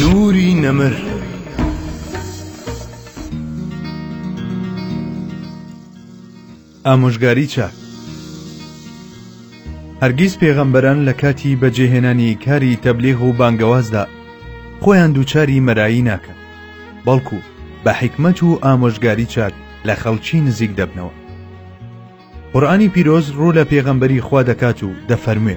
نوری نەمر ئامۆژگاری چاک هەرگیز پێغەمبەران لە کاتی بەجێهێنانی کاری تەبلیغ و بانگەوازدا خۆیان دووچاری مەرایی ناکەن بەڵکو بە حیکمەت و ئامۆژگاری چاک لە خەڵکی نزیک دەبنەوە قورآانی پیرۆز ڕوو لە پێغەمبەری خوا دەکات و دەفەرموێ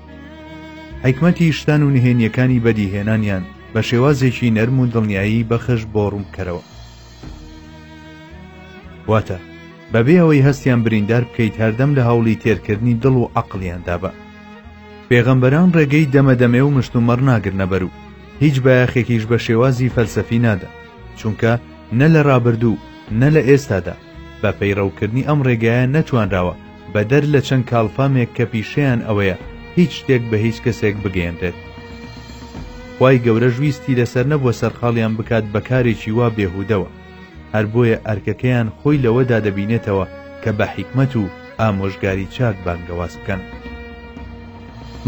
حیکمەتی شتان و نهێنیەکانی بەدیهێنانیان بە شێوازێکی نەرم و دڵنیایی بەخش بۆ ڕوونکەرەوە واتە بەبێ ئەوەی هەستیان بریندار بکەیت هەردەم لە هەوڵی تێرکردنی دڵ و عقلیاندا بە پێغەمبەران ڕێگەی دەمەدەمێ و مشتومەڕ ناگرنەبەر و هیچ بایەخێکیش بە شێوازی فەلسەفی نادە چونکە نە لە ڕابردوو نە لە ئێستادا بە پەیڕەوکردنی ئەم ڕێگایە نەتوانراوە بەدەر لە چەند کاڵفامێک کە پیشەیان ئەوەیە هیچ شتێک بە هیچ کەسێک بگەیەنرێت. خوای گەورەش ویستی لەسەر نەبووە سەرقاڵیان بکات بە کارێکی وا بێهودەوە، هەر بۆیە ئەرکەکەیان خۆی لەوەدا دەبینێتەوە کە بە حیکمەت و ئامۆژگاری چاک بانگەواز بکەن.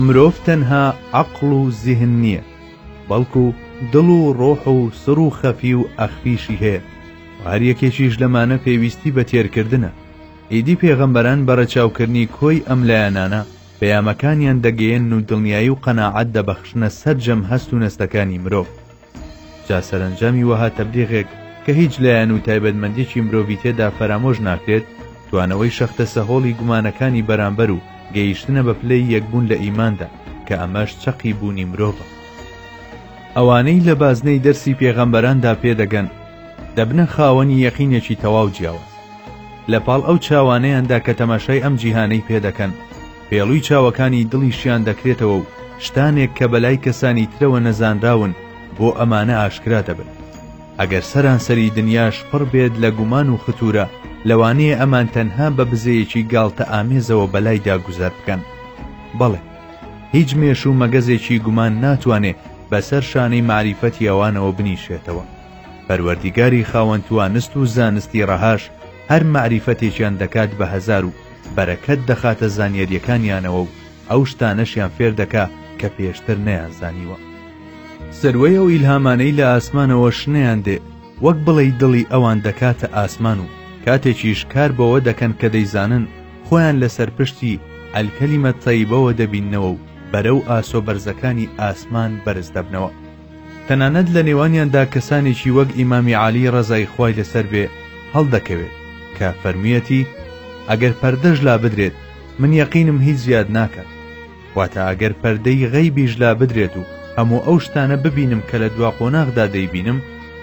مرۆڤ تەنها عەقڵ و زیهن نییە، بەڵکو دڵ و ڕۆح و سڕ و خەفی و ئەخفیشی هەیە، هەر یەکێکیش لەمانە پێویستی بە تێرکردنە. ئیدی پێغەمبەران بە رەچاوکردنی کۆی ئەم لایەنانە پەیامەکانیان دەگەیەنن و دڵنیایی و قەناعەت دەبەخشنە سەرجەم هەست و نەستەکانی مرۆڤ. جا سەرەنجامی وەها تەبلیغێک کە هیچ لایەن و تایبەتمەندیی مرۆڤی تێدا فەرامۆش ناکرێت، توانەوەی شەختە سەهۆڵی گومانەکانی بەرامبەر و گەیشتنە بە پلەی یەکبوون لە ئیماندا کە ئەمەش چەقی بوونی مرۆڤە. ئەوانەی لە بازنەی دەرسی پێغەمبەراندا پێدەگەن، دەبنە خاوەنی یەقینێکی تەواو جیاواز. لە پاڵ ئەو چاوانەیاندا کە تەماشای ئەم جیهانەی پێدەکەن، پێڵوی چاوەکانی دڵیشیان دەکرێتەوە و شتانێک کە بەلای کەسانی ترەوە نەزانراون بۆ ئەمانە ئاشکرا دەبن. ئەگەر سەرانسەری دنیاش پڕ بێت لە گومان و ختورە، لەوانەیە ئەمان تەنها بە بزەیەکی گاڵتەئامێزەوە بەلایدا گوزەر بکەن. بەڵێ! هیچ مێش و مەگەزێکی گومان ناتوانێ بەسەر شانەی مەعریفەتی ئەوانەوە بنیشێتەوە پەروەردیگاری خاوەن توانست و زانستی ڕەهاش هەر مەعریفەتێکیان دەکات بە هەزار و بەرەکەت دەخاتە زانیاریەکانیانەوە و ئەو شتانەشیان فێر دەکا کە پێشتر نەیان زانیوە سروەی ئەو ئیلهامانەی لە ئاسمانەوە شنەیان دێ وەک بڵێی دڵی ئەوان دەکاتە ئاسمان و کاتێکیش کار بەوە دەکەن کە دەیزانن خۆیان لەسەر پشتی الکەلیمە الطەیبەوە دەبیننەوە و بەرەو ئاسۆ بەرزەکانی ئاسمان بەرز دەبنەوە تەنانەت لە نێوانیاندا کەسانێکی وەک ئیمامی عالی ڕەزای خوای لەسەر بێ هەڵدەکەوێت کە فەرموویەتی ئەگەر پەردەش لابدرێت من یەقینم هیچ زیاد ناکات واتە ئەگەر پەردەی غەیبیش لابدرێت و هەموو ئەو شتانە ببینم کە لە دوا قۆناغدا دەیبینم،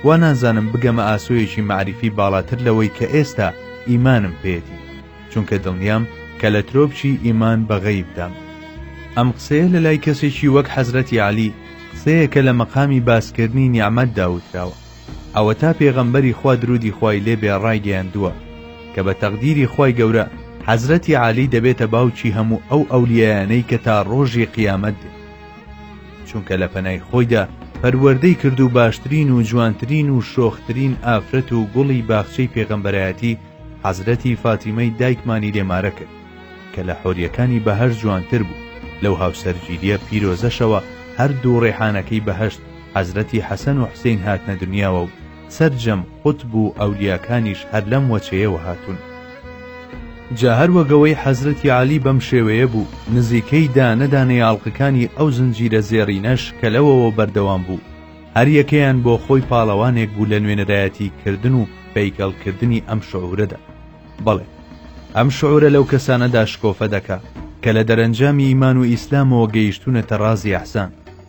وا نازانم بگەمە ئاسۆیەکی مەعریفی باڵاتر لەوەی کە ئێستا ئیمانم پێیەتی، چونکە دڵنیام کە لە ترۆپکی ئیمان بە غەیبدام. ئەم قسەیە لە لای کەسێکی وەک حەزرەتی عەلی، قسەیەکە لە مەقامی باسکردنی نیعمەتدا وتراوە. ئەوەتا پێغەمبەری خوا درودی خوای لێ بێ ڕایگەیاندووە کە بە تەقدیری خوای گەورە حەزرەتی عەلی دەبێتە باوکی هەموو ئەو ئەولیایانەی کە تا ڕۆژی قیامەت دێن چونکە لە پەنای خۆیدا پەروەردەی کرد و باشترین و جوانترین و شۆخترین ئافرەت و گوڵی باخچەی پێغەمبەرایەتی حەزرەتی فاتیمەی دایکمانی لێمارە کرد کە لە حۆریەکانی بەهەشت جوانتر بوو لەو هاوسەرگیریە پیرۆزەشەوە هەردوو ڕێحانەکەی بەهەشت حەزرەتی حەسەن و حوسەین هاتنە دنیاوە و سەرجەم قوتب و ئەولیاکانیش هەر لەم وەچەیەوە هاتوون. جا هەر وەک ئەوەی حەزرەتی عەلی بەم شێوەیە بوو، نزیکەی دانە دانەی ئاڵقەکانی ئەو زنجیرە زێڕینەش کە لەوەوە بەردەوام بوو، هەر یەکەیان بۆ خۆی پاڵەوانێک بوو لە نوێنەرایەتی کردن و پەیکەڵ کردنی ئەم شعورەدا. بەڵێ ئەم شعورە لەو کەسانەدا شکۆفە دەکا کە لە دەرەنجامی ئیمان و ئیسلامەوە گەیشتوونەتە ڕازی ئیحسان.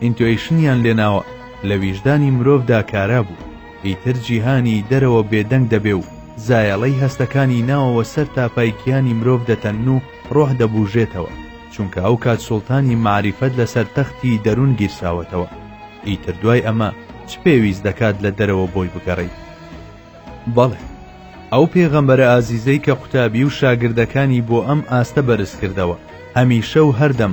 ئینتۆیشنیان لێناوە لە ویژدانی مرۆڤدا کارا بوو، ئیتر جیهانی دەرەوە بێدەنگ دەبێ و زایەڵەی هەستەکانی ناوەوە سەر تاپای کیانی مرۆڤ دەتەنن و ڕۆح دەبووژێتەوە، چونکە ئەو کات سوڵتانی مەعریفەت لەسەر تەختی دەروون گیرساوەتەوە، ئیتر دوای ئەمە چ پێویست دەکات لە دەرەوە بۆی بگەڕێیت؟ بەڵێ، ئەو پێغەمبەرە ئازیزەی کە قوتابی و شاگردەکانی بۆ ئەم ئاستە بەرز کردەوە، هەمیشە و هەردەم،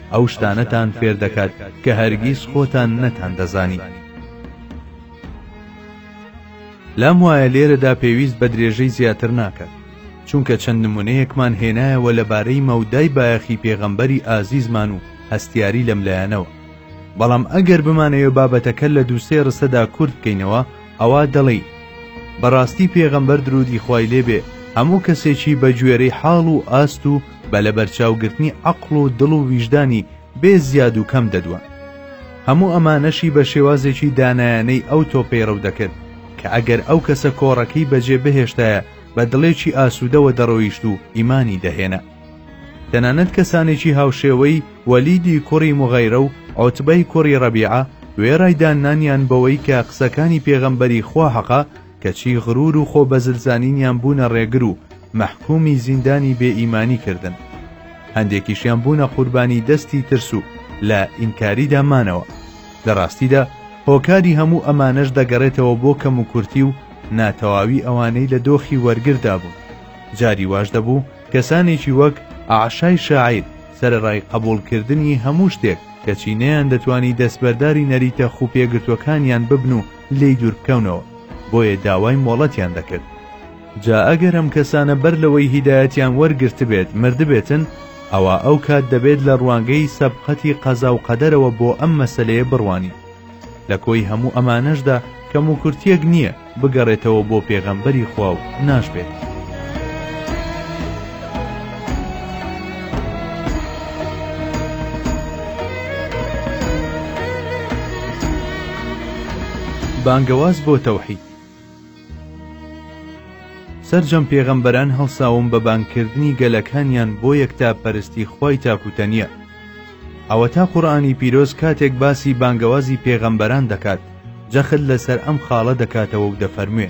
ئەو شتانەتان فێر دەکات کە هەرگیز خۆتان نەتان دەزانی. لام وایە لێرەدا پێویست بە درێژەی زیاتر ناکات، چونکە چەند نمونەیەکمان هێنایەوە لە بارەی مەودای بایەخی پێغەمبەری ئازیزمان و هەستیاری لەم لایەنەوە، بەڵام ئەگەر بمانەوێ بابەتەکە لە دوو سێ ڕستەدا کورت بکەینەوە ئەوا دەڵێین، بەڕاستی پێغەمبەر درودی خوای لێ بێ هەموو کەسێکی بە گوێرەی حاڵ و ئاست و بە لەبەرچاوگرتنی عەقڵ و دڵ و ویژدانی بێ زیاد و کەم دەدوان هەموو ئەمانەشی بە شێوازێکی دانایانەی ئەو تۆ پەیڕەو دەکرد کە ئەگەر ئەو کەسە کۆڕەکەی بەجێ بهێشتایە بە دڵێکی ئاسوودەوە دەڕۆیشت و ئیمانی دەهێنا تەنانەت کەسانێکی هاوشێوەی وەلیدی کوڕی مغیرە و عوتبەی کوڕی ڕەبیعە وێڕای داننانیان بەوەی کە قسەکانی پێغەمبەری خوا حەقە کەچی غرور و خۆ بەزل زانینیان بوونە ڕێگر و مەحکومی زیندانی بێ ئیمانی کردن هەندێکیشیان بوونە قوربانی دەستی ترس و لە ئینکاریدا مانەوە لە ڕاستیدا هۆکاری هەموو ئەمانەش دەگەڕێتەوە بۆ کەم و کورتی و ناتەواوی ئەوانەی لە دۆخی وەرگردا بوون جاری واش دەبوو کەسانێکی وەک ئاشای شاعیر سەرڕای قبولکردنی هەموو شتێک کەچی نەیان دەتوانی دەستبەرداری نەریتە خوپێگرتوەکانیان ببن و لێی دووربکەونەوە بۆیە داوای مۆڵەتیان دەکرد. جا ئەگەر ئەم کەسانە بەر لەوەی هیدایەتیان وەرگرتبێت مردبێتن ئەوا ئەو کات دەبێت لە ڕوانگەی سەبقەتی قەزا و قەدەرەوە بۆ ئەم مەسەلەیە بڕوانین لە کۆی هەموو ئەمانەشدا کەم و کورتیەک نییە بگەڕێتەوە بۆ پێغەمبەری خوا و ناشبێت بانگەواز بۆ تەوحید سەرجەم پێغەمبەران هەڵساوم بە بانگکردنی گەلەکانیان بۆ یەکتا پەرستی خوای تاک و تەنیا ئەوەتا قورآانی پیرۆز کاتێک باسی بانگەوازی پێغەمبەران دەکات جەخت لەسەر ئەم خاڵە دەکاتەوە و دەفەرموێ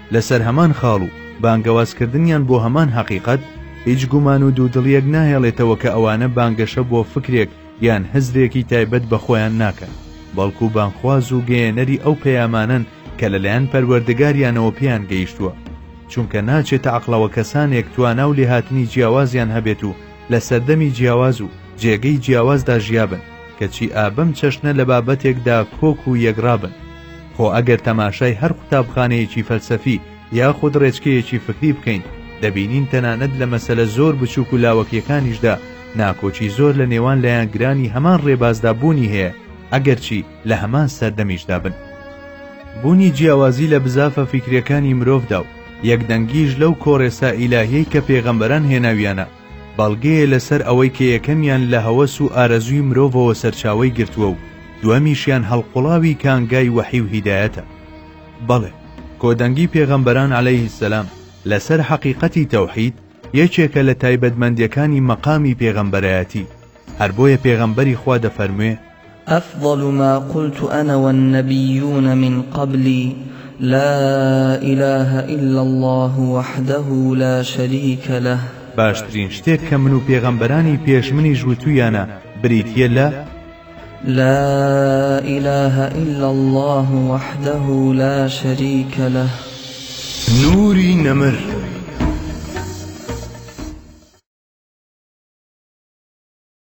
لەسەر هەمان خاڵ و بانگەوازکردنیان بۆ هەمان هەقیقەت، هیچ گومان و دوودڵییەک ناهێڵێتەوە کە ئەوانە بانگەشە بۆ فکرێک یان هزرێکی تایبەت بە خۆیان ناکەن، بەڵکو بانگخواز و گەیێنەری ئەو پەیامانەن کە لەلایەن پەروەردگاریانەوە پێیان گەیشتووە، چونکە ناچێتە عەقڵەوە کەسانێک توانا و لێهاتنی جیاوازیان هەبێت و لە سەردەمی جیاواز و جێگەی جیاوازدا ژیابن، کەچی ئا بەم چەشنە لە بابەتێکدا کۆک و یەکڕا بن. خۆ ئەگەر تەماشای هەر قوتابخانەیەکی فەلسەفی یاخود ڕێچکەیەکی فکری بکەین، دەبینین تەنانەت لە مەسەلە زۆر بچووک و لاوەکییەکانیشدا ناکۆکی زۆر لە نێوان لایەنگرانی هەمان ڕێبازدا بوونی هەیە، ئەگەرچی لە هەمان سەردەمیشدا بن. بوونی جیاوازی لە بزافە فیکرییەکانی مرۆڤدا و یەکدەنگیش لەو کۆڕێسا ئیلاهییەی کە پێغەمبەران هێناویانە، بەڵگەیە لەسەر ئەوەی کە یەکەمیان لە هەوەس و ئارەزووی مرۆڤەوە سەرچاوەی گرتووە و دووەمیشیان هەڵقوڵاوی کانگای وەحی و هیدایەتە. بەڵێ، کۆدەنگی پێغەمبەران عەلەیه السلام لەسەر حەقیقەتی تەوحید یەکێکە لە تایبەتمەندییەکانی مەقامی پێغەمبەرایەتی، هەر بۆیە پێغەمبەری خوا دەفەرموێ. افضل ما قلت انا والنبیون من قبلی لا اله الا الله وحده لا شریک له. باشترین شتێک کە من و پێغەمبەرانی پێش منیش وتویانە بریتیە لە. لا إله إلا الله وحده لا شريك له نوري نمر